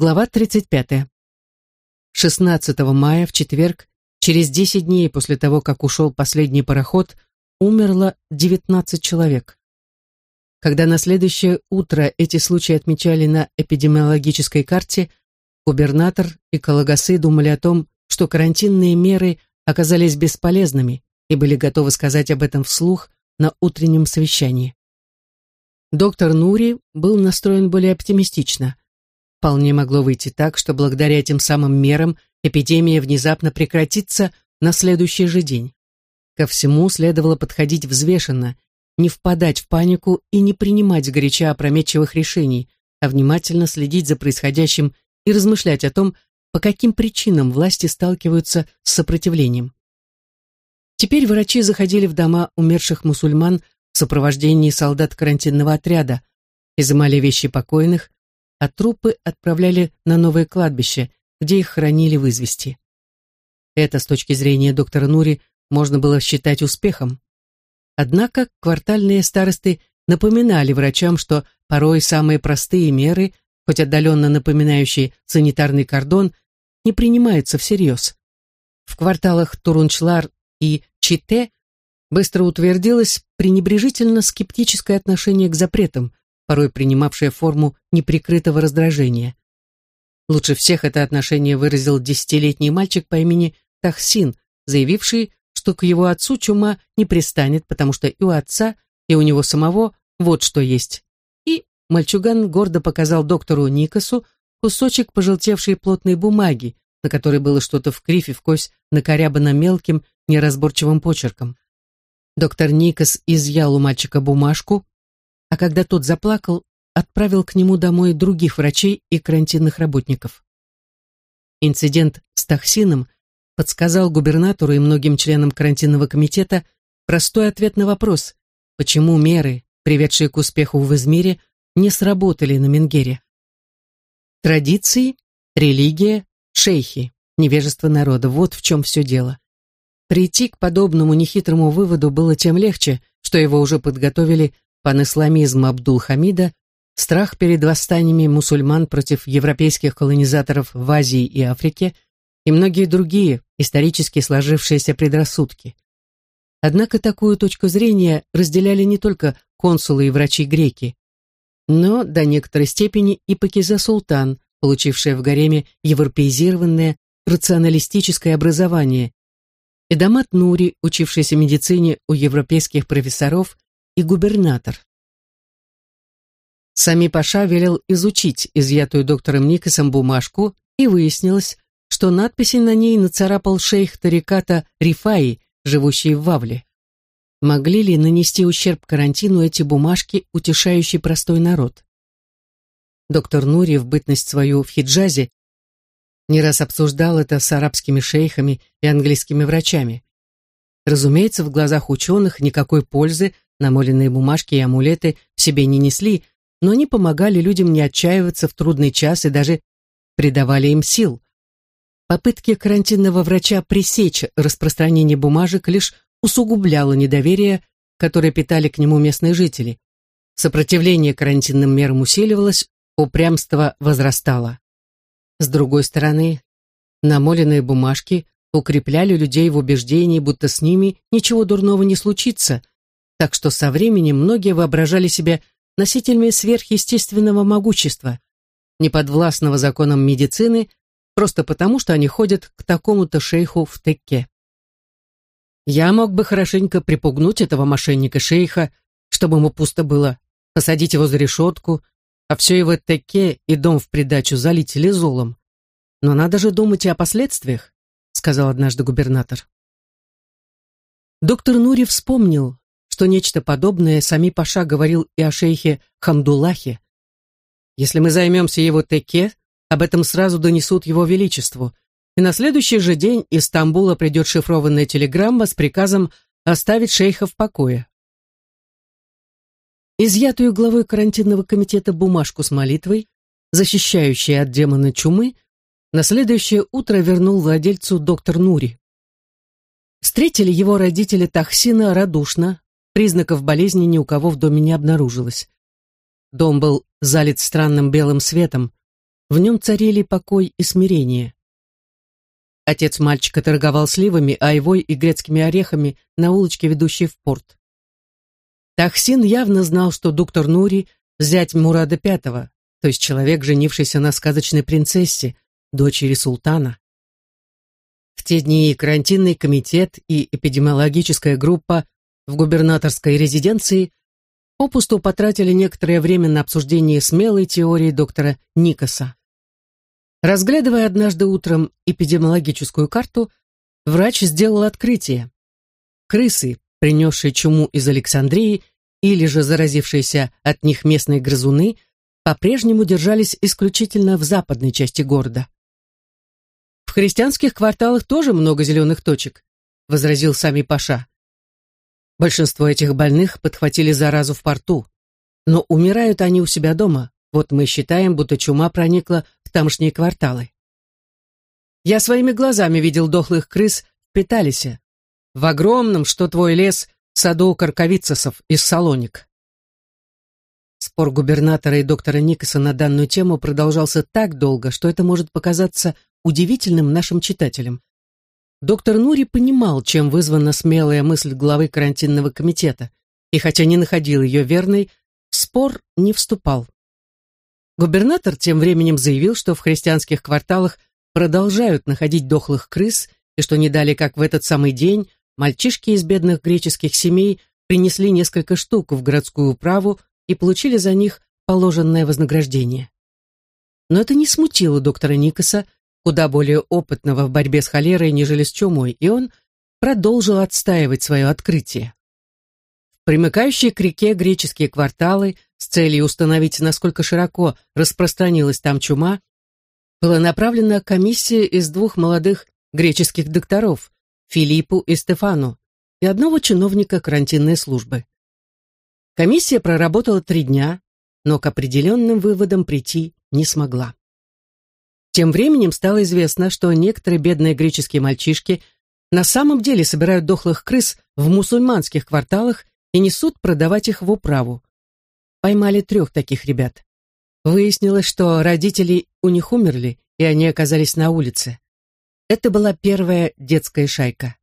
Глава 35. 16 мая, в четверг, через 10 дней после того, как ушел последний пароход, умерло 19 человек. Когда на следующее утро эти случаи отмечали на эпидемиологической карте, губернатор и Калагасы думали о том, что карантинные меры оказались бесполезными и были готовы сказать об этом вслух на утреннем совещании. Доктор Нури был настроен более оптимистично – Вполне могло выйти так, что благодаря этим самым мерам эпидемия внезапно прекратится на следующий же день. Ко всему следовало подходить взвешенно, не впадать в панику и не принимать горяча опрометчивых решений, а внимательно следить за происходящим и размышлять о том, по каким причинам власти сталкиваются с сопротивлением. Теперь врачи заходили в дома умерших мусульман в сопровождении солдат карантинного отряда, изымали вещи покойных, а трупы отправляли на новое кладбище, где их хранили в извести. Это, с точки зрения доктора Нури, можно было считать успехом. Однако квартальные старосты напоминали врачам, что порой самые простые меры, хоть отдаленно напоминающие санитарный кордон, не принимаются всерьез. В кварталах Турунчлар и Чите быстро утвердилось пренебрежительно скептическое отношение к запретам, порой принимавшее форму неприкрытого раздражения. Лучше всех это отношение выразил десятилетний мальчик по имени Тахсин, заявивший, что к его отцу чума не пристанет, потому что и у отца, и у него самого вот что есть. И мальчуган гордо показал доктору Никасу кусочек пожелтевшей плотной бумаги, на которой было что-то в кривь и в кость накорябано мелким, неразборчивым почерком. Доктор Никас изъял у мальчика бумажку, а когда тот заплакал, отправил к нему домой других врачей и карантинных работников. Инцидент с Тахсином подсказал губернатору и многим членам карантинного комитета простой ответ на вопрос, почему меры, приведшие к успеху в Измире, не сработали на Менгере. Традиции, религия, шейхи, невежество народа – вот в чем все дело. Прийти к подобному нехитрому выводу было тем легче, что его уже подготовили панисламизм Абдул-Хамида, страх перед восстаниями мусульман против европейских колонизаторов в Азии и Африке и многие другие исторически сложившиеся предрассудки. Однако такую точку зрения разделяли не только консулы и врачи-греки, но до некоторой степени и Пакиза Султан, получившая в гареме европеизированное рационалистическое образование, и Дамат Нури, учившийся медицине у европейских профессоров и губернатор. Сами Паша велел изучить изъятую доктором Никосом бумажку, и выяснилось, что надписи на ней нацарапал шейх Тариката Рифаи, живущий в Вавле. Могли ли нанести ущерб карантину эти бумажки, утешающий простой народ? Доктор Нури в бытность свою в Хиджазе не раз обсуждал это с арабскими шейхами и английскими врачами. Разумеется, в глазах ученых никакой пользы Намоленные бумажки и амулеты в себе не несли, но они помогали людям не отчаиваться в трудный час и даже придавали им сил. Попытки карантинного врача пресечь распространение бумажек лишь усугубляло недоверие, которое питали к нему местные жители. Сопротивление карантинным мерам усиливалось, упрямство возрастало. С другой стороны, намоленные бумажки укрепляли людей в убеждении, будто с ними ничего дурного не случится, так что со временем многие воображали себя носителями сверхъестественного могущества, неподвластного законам медицины, просто потому, что они ходят к такому-то шейху в Текке. Я мог бы хорошенько припугнуть этого мошенника-шейха, чтобы ему пусто было, посадить его за решетку, а все его Текке и дом в придачу залить лизолом. Но надо же думать и о последствиях, сказал однажды губернатор. Доктор Нури вспомнил, что нечто подобное Сами Паша говорил и о шейхе Хамдуллахе. Если мы займемся его теке, об этом сразу донесут его величеству, и на следующий же день из Стамбула придет шифрованная телеграмма с приказом оставить шейха в покое. Изъятую главой карантинного комитета бумажку с молитвой, защищающей от демона чумы, на следующее утро вернул владельцу доктор Нури. Встретили его родители Тахсина радушно, Признаков болезни ни у кого в доме не обнаружилось. Дом был залит странным белым светом. В нем царили покой и смирение. Отец мальчика торговал сливами, айвой и грецкими орехами на улочке, ведущей в порт. Тахсин явно знал, что доктор Нури – зять Мурада Пятого, то есть человек, женившийся на сказочной принцессе, дочери султана. В те дни и карантинный комитет, и эпидемиологическая группа в губернаторской резиденции попусту потратили некоторое время на обсуждение смелой теории доктора Никаса. Разглядывая однажды утром эпидемиологическую карту, врач сделал открытие. Крысы, принесшие чуму из Александрии или же заразившиеся от них местные грызуны, по-прежнему держались исключительно в западной части города. «В христианских кварталах тоже много зеленых точек», — возразил сами Паша. Большинство этих больных подхватили заразу в порту, но умирают они у себя дома, вот мы считаем, будто чума проникла в тамошние кварталы. Я своими глазами видел дохлых крыс в Петалисе, в огромном, что твой лес, саду карковицесов из Салоник. Спор губернатора и доктора Никаса на данную тему продолжался так долго, что это может показаться удивительным нашим читателям. Доктор Нури понимал, чем вызвана смелая мысль главы карантинного комитета, и хотя не находил ее верной, в спор не вступал. Губернатор тем временем заявил, что в христианских кварталах продолжают находить дохлых крыс, и что не дали, как в этот самый день, мальчишки из бедных греческих семей принесли несколько штук в городскую управу и получили за них положенное вознаграждение. Но это не смутило доктора Никаса, куда более опытного в борьбе с холерой, нежели с чумой, и он продолжил отстаивать свое открытие. Примыкающие к реке греческие кварталы с целью установить, насколько широко распространилась там чума, была направлена комиссия из двух молодых греческих докторов, Филиппу и Стефану, и одного чиновника карантинной службы. Комиссия проработала три дня, но к определенным выводам прийти не смогла. Тем временем стало известно, что некоторые бедные греческие мальчишки на самом деле собирают дохлых крыс в мусульманских кварталах и несут продавать их в управу. Поймали трех таких ребят. Выяснилось, что родители у них умерли, и они оказались на улице. Это была первая детская шайка.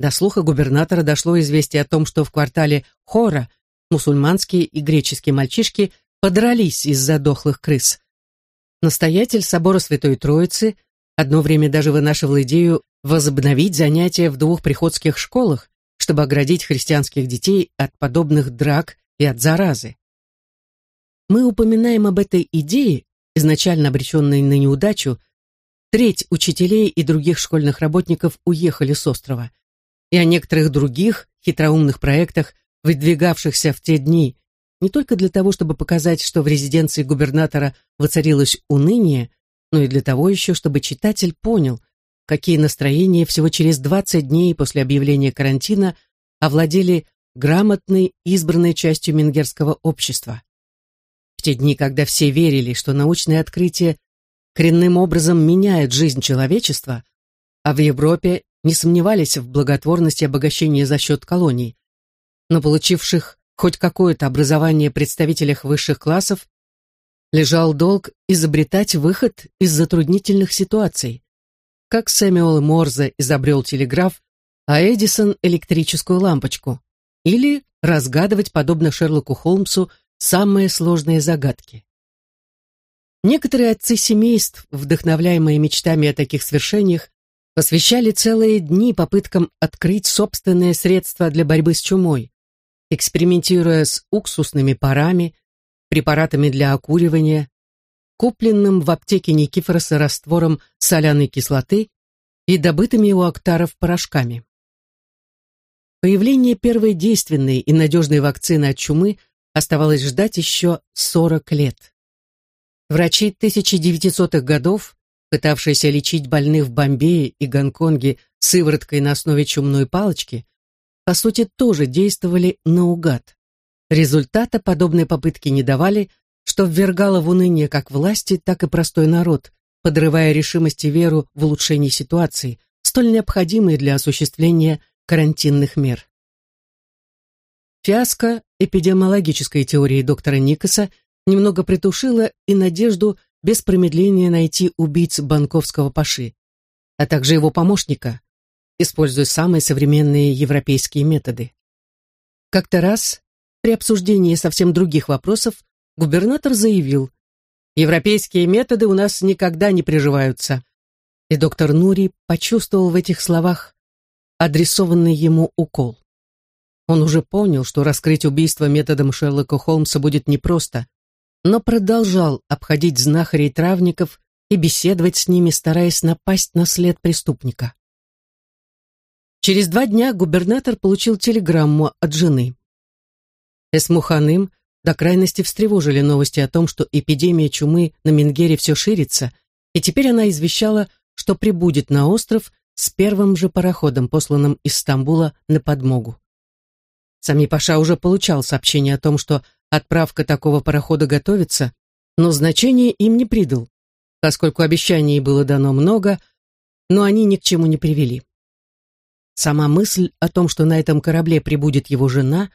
До слуха губернатора дошло известие о том, что в квартале Хора мусульманские и греческие мальчишки подрались из-за дохлых крыс. Настоятель собора Святой Троицы одно время даже вынашивал идею возобновить занятия в двух приходских школах, чтобы оградить христианских детей от подобных драк и от заразы. Мы упоминаем об этой идее, изначально обреченной на неудачу, треть учителей и других школьных работников уехали с острова, и о некоторых других хитроумных проектах, выдвигавшихся в те дни, не только для того, чтобы показать, что в резиденции губернатора воцарилось уныние, но и для того еще, чтобы читатель понял, какие настроения всего через 20 дней после объявления карантина овладели грамотной, избранной частью менгерского общества. В те дни, когда все верили, что научные открытия коренным образом меняют жизнь человечества, а в Европе не сомневались в благотворности обогащения за счет колоний, но получивших хоть какое-то образование представителях высших классов, лежал долг изобретать выход из затруднительных ситуаций. Как Сэмюэл Морзе изобрел телеграф, а Эдисон — электрическую лампочку. Или разгадывать, подобно Шерлоку Холмсу, самые сложные загадки. Некоторые отцы семейств, вдохновляемые мечтами о таких свершениях, посвящали целые дни попыткам открыть собственные средства для борьбы с чумой экспериментируя с уксусными парами, препаратами для окуривания, купленным в аптеке Никифороса раствором соляной кислоты и добытыми у актаров порошками. Появление первой действенной и надежной вакцины от чумы оставалось ждать еще 40 лет. Врачи 1900-х годов, пытавшиеся лечить больных в Бомбее и Гонконге сывороткой на основе чумной палочки, по сути, тоже действовали наугад. Результата подобные попытки не давали, что ввергало в уныние как власти, так и простой народ, подрывая решимость и веру в улучшение ситуации, столь необходимые для осуществления карантинных мер. Фиаско эпидемиологической теории доктора Никаса немного притушила и надежду без промедления найти убийц банковского паши, а также его помощника, используя самые современные европейские методы. Как-то раз, при обсуждении совсем других вопросов, губернатор заявил, «Европейские методы у нас никогда не приживаются». И доктор Нури почувствовал в этих словах адресованный ему укол. Он уже понял, что раскрыть убийство методом Шерлока Холмса будет непросто, но продолжал обходить знахарей травников и беседовать с ними, стараясь напасть на след преступника. Через два дня губернатор получил телеграмму от жены. Эсмуханым до крайности встревожили новости о том, что эпидемия чумы на Менгере все ширится, и теперь она извещала, что прибудет на остров с первым же пароходом, посланным из Стамбула на подмогу. Сами Паша уже получал сообщение о том, что отправка такого парохода готовится, но значения им не придал, поскольку обещаний было дано много, но они ни к чему не привели. Сама мысль о том, что на этом корабле прибудет его жена,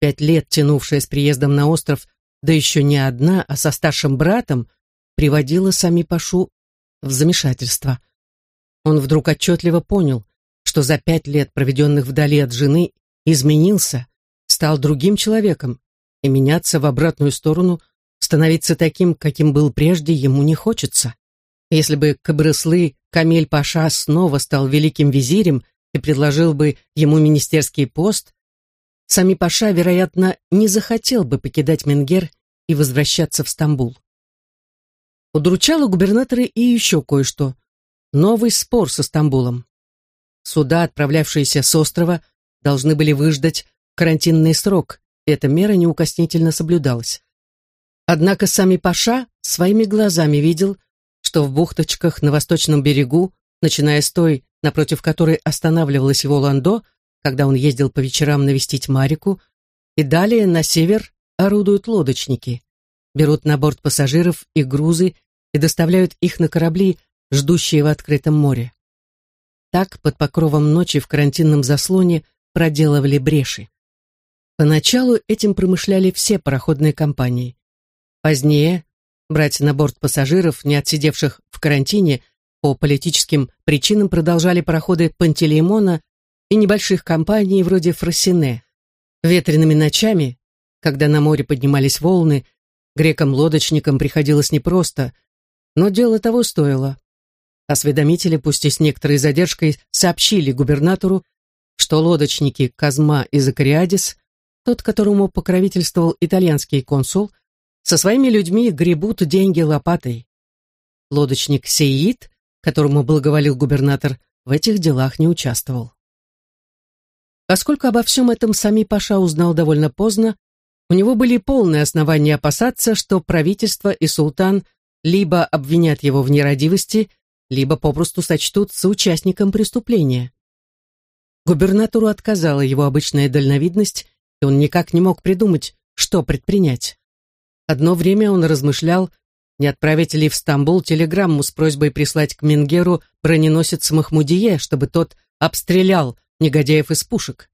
пять лет тянувшая с приездом на остров, да еще не одна, а со старшим братом, приводила Сами Пашу в замешательство. Он вдруг отчетливо понял, что за пять лет, проведенных вдали от жены, изменился, стал другим человеком, и меняться в обратную сторону, становиться таким, каким был прежде, ему не хочется. Если бы Кабрыслы Камиль Паша снова стал великим визирем и предложил бы ему министерский пост, Сами Паша, вероятно, не захотел бы покидать Менгер и возвращаться в Стамбул. Удручало губернатора и еще кое-что. Новый спор со Стамбулом. Суда, отправлявшиеся с острова, должны были выждать карантинный срок, и эта мера неукоснительно соблюдалась. Однако сами Паша своими глазами видел, что в бухточках на восточном берегу, начиная с той, напротив которой останавливалась его ландо, когда он ездил по вечерам навестить Марику, и далее на север орудуют лодочники, берут на борт пассажиров и грузы и доставляют их на корабли, ждущие в открытом море. Так, под покровом ночи в карантинном заслоне проделывали бреши. Поначалу этим промышляли все пароходные компании. Позднее брать на борт пассажиров, не отсидевших в карантине, по политическим причинам продолжали пароходы Пантелеймона и небольших компаний вроде Фросине. Ветреными ночами, когда на море поднимались волны, грекам-лодочникам приходилось непросто, но дело того стоило. Осведомители, пусть и с некоторой задержкой, сообщили губернатору, что лодочники Казма и Закариадис тот, которому покровительствовал итальянский консул, со своими людьми гребут деньги лопатой. Лодочник Сеид, которому благоволил губернатор, в этих делах не участвовал. Поскольку обо всем этом сами Паша узнал довольно поздно, у него были полные основания опасаться, что правительство и султан либо обвинят его в нерадивости, либо попросту сочтут соучастником преступления. Губернатору отказала его обычная дальновидность, и он никак не мог придумать, что предпринять. Одно время он размышлял, не отправить ли в Стамбул телеграмму с просьбой прислать к Менгеру броненосец Махмудие, чтобы тот обстрелял негодяев из пушек.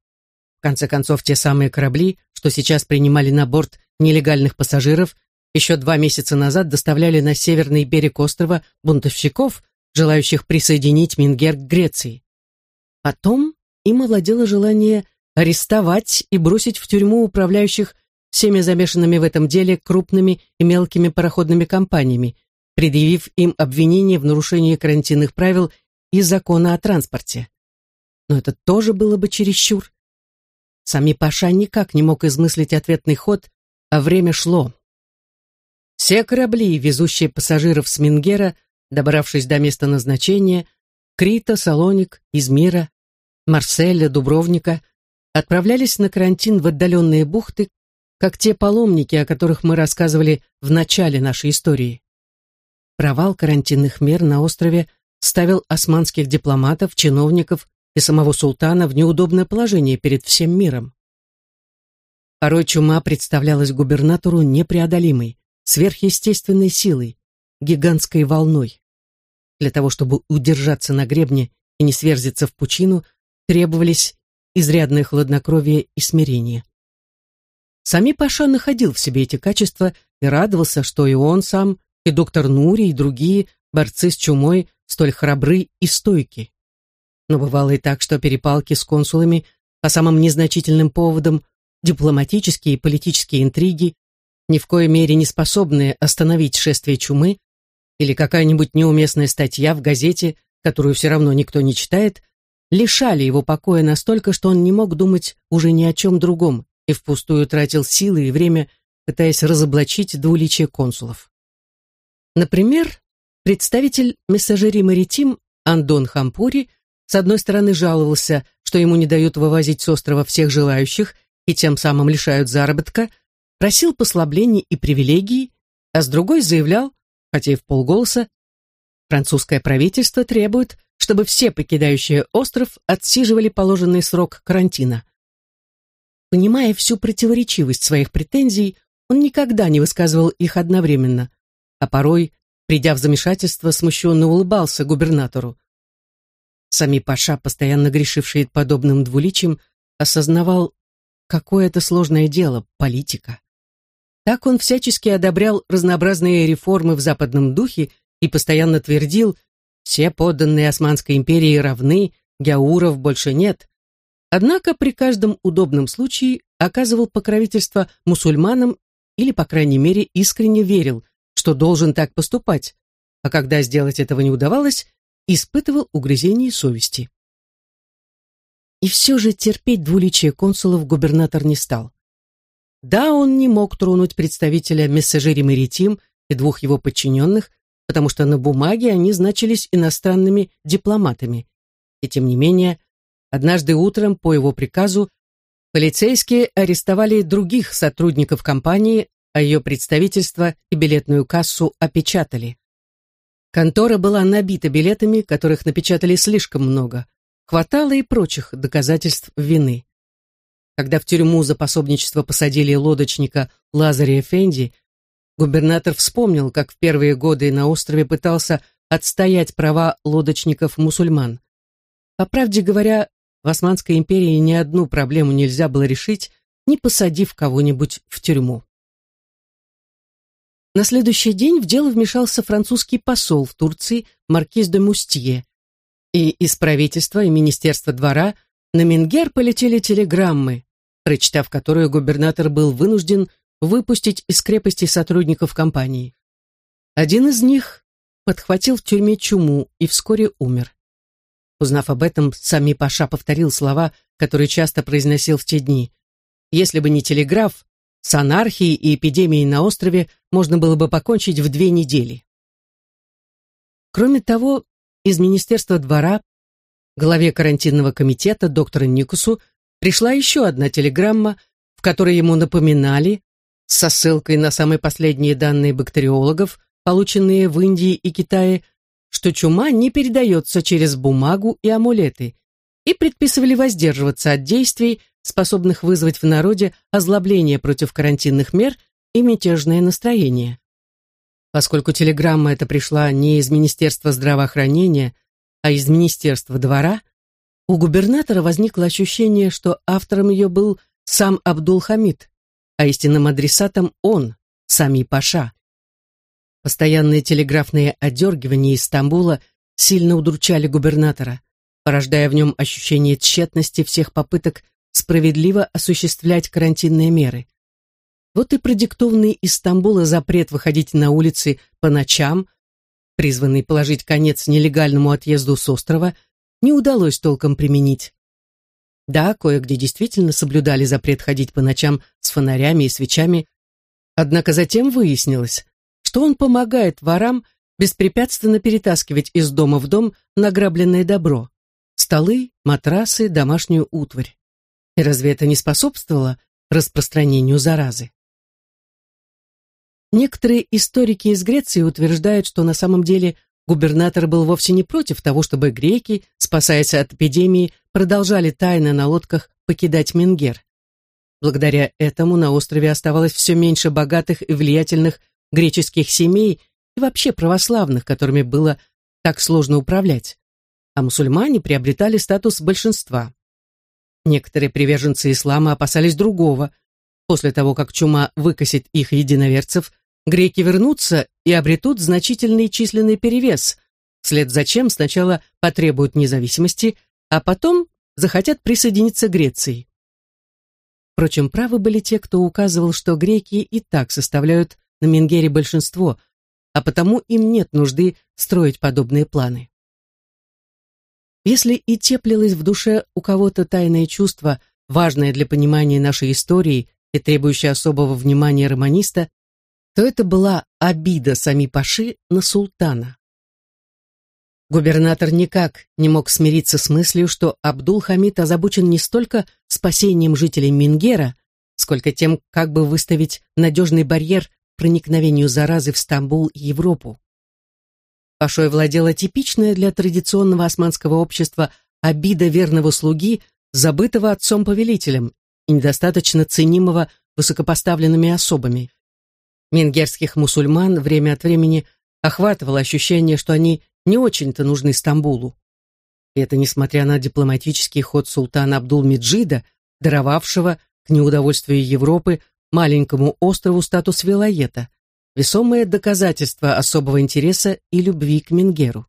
В конце концов, те самые корабли, что сейчас принимали на борт нелегальных пассажиров, еще два месяца назад доставляли на северный берег острова бунтовщиков, желающих присоединить Мингер к Греции. Потом им овладело желание арестовать и бросить в тюрьму управляющих всеми замешанными в этом деле крупными и мелкими пароходными компаниями, предъявив им обвинение в нарушении карантинных правил и закона о транспорте. Но это тоже было бы чересчур. Сами Паша никак не мог измыслить ответный ход, а время шло. Все корабли, везущие пассажиров с Мингера, добравшись до места назначения, Крита, Салоник, Измира, Марселя, Дубровника, отправлялись на карантин в отдаленные бухты, как те паломники, о которых мы рассказывали в начале нашей истории. Провал карантинных мер на острове ставил османских дипломатов, чиновников и самого султана в неудобное положение перед всем миром. Порой чума представлялась губернатору непреодолимой, сверхъестественной силой, гигантской волной. Для того, чтобы удержаться на гребне и не сверзиться в пучину, требовались изрядное хладнокровие и смирение. Сами Паша находил в себе эти качества и радовался, что и он сам и доктор Нури, и другие борцы с чумой столь храбры и стойки. Но бывало и так, что перепалки с консулами по самым незначительным поводам, дипломатические и политические интриги, ни в коей мере не способные остановить шествие чумы, или какая-нибудь неуместная статья в газете, которую все равно никто не читает, лишали его покоя настолько, что он не мог думать уже ни о чем другом и впустую тратил силы и время, пытаясь разоблачить двуличие консулов. Например, представитель мессажери Маритим Андон Хампури с одной стороны жаловался, что ему не дают вывозить с острова всех желающих и тем самым лишают заработка, просил послаблений и привилегий, а с другой заявлял, хотя и в полголоса, французское правительство требует, чтобы все покидающие остров отсиживали положенный срок карантина. Понимая всю противоречивость своих претензий, он никогда не высказывал их одновременно, а порой, придя в замешательство, смущенно улыбался губернатору. Сами Паша, постоянно грешивший подобным двуличием, осознавал, какое это сложное дело — политика. Так он всячески одобрял разнообразные реформы в западном духе и постоянно твердил, все подданные Османской империи равны, гяуров больше нет. Однако при каждом удобном случае оказывал покровительство мусульманам или, по крайней мере, искренне верил, что должен так поступать, а когда сделать этого не удавалось, испытывал угрызение совести. И все же терпеть двуличие консулов губернатор не стал. Да, он не мог тронуть представителя Мессажери Маритим и двух его подчиненных, потому что на бумаге они значились иностранными дипломатами. И тем не менее, однажды утром по его приказу полицейские арестовали других сотрудников компании, а ее представительство и билетную кассу опечатали. Контора была набита билетами, которых напечатали слишком много. Хватало и прочих доказательств вины. Когда в тюрьму за пособничество посадили лодочника Лазаря Фенди, губернатор вспомнил, как в первые годы на острове пытался отстоять права лодочников-мусульман. По правде говоря, в Османской империи ни одну проблему нельзя было решить, не посадив кого-нибудь в тюрьму. На следующий день в дело вмешался французский посол в Турции маркиз де Мустье, и из правительства и Министерства двора на Менгер полетели телеграммы, прочитав которую губернатор был вынужден выпустить из крепости сотрудников компании. Один из них подхватил в тюрьме чуму и вскоре умер. Узнав об этом, сами Паша повторил слова, которые часто произносил в те дни. Если бы не телеграф, с анархией и эпидемией на острове можно было бы покончить в две недели. Кроме того, из Министерства двора главе карантинного комитета доктору Никусу пришла еще одна телеграмма, в которой ему напоминали, со ссылкой на самые последние данные бактериологов, полученные в Индии и Китае, что чума не передается через бумагу и амулеты, и предписывали воздерживаться от действий, способных вызвать в народе озлобление против карантинных мер и мятежное настроение. Поскольку телеграмма эта пришла не из Министерства здравоохранения, а из Министерства двора, у губернатора возникло ощущение, что автором ее был сам Абдул-Хамид, а истинным адресатом он, сами Паша. Постоянные телеграфные одергивания из Стамбула сильно удручали губернатора, порождая в нем ощущение тщетности всех попыток справедливо осуществлять карантинные меры. Вот и продиктованный из Стамбула запрет выходить на улицы по ночам, призванный положить конец нелегальному отъезду с острова – не удалось толком применить. Да, кое-где действительно соблюдали запрет ходить по ночам с фонарями и свечами, однако затем выяснилось, что он помогает ворам беспрепятственно перетаскивать из дома в дом награбленное добро – столы, матрасы, домашнюю утварь. И разве это не способствовало распространению заразы? Некоторые историки из Греции утверждают, что на самом деле Губернатор был вовсе не против того, чтобы греки, спасаясь от эпидемии, продолжали тайно на лодках покидать Менгер. Благодаря этому на острове оставалось все меньше богатых и влиятельных греческих семей и вообще православных, которыми было так сложно управлять, а мусульмане приобретали статус большинства. Некоторые приверженцы ислама опасались другого. После того, как чума выкосит их единоверцев, греки вернутся и обретут значительный численный перевес, вслед за чем сначала потребуют независимости, а потом захотят присоединиться к Греции. Впрочем, правы были те, кто указывал, что греки и так составляют на Менгере большинство, а потому им нет нужды строить подобные планы. Если и теплилось в душе у кого-то тайное чувство, важное для понимания нашей истории и требующее особого внимания романиста, то это была обида сами Паши на султана. Губернатор никак не мог смириться с мыслью, что Абдул-Хамид озабочен не столько спасением жителей Мингера, сколько тем, как бы выставить надежный барьер проникновению заразы в Стамбул и Европу. Пашой владела типичная для традиционного османского общества обида верного слуги, забытого отцом-повелителем и недостаточно ценимого высокопоставленными особами. Мингерских мусульман время от времени охватывало ощущение, что они не очень-то нужны Стамбулу. И это несмотря на дипломатический ход султана Абдул-Меджида, даровавшего к неудовольствию Европы маленькому острову статус вилоета, весомое доказательство особого интереса и любви к Мингеру.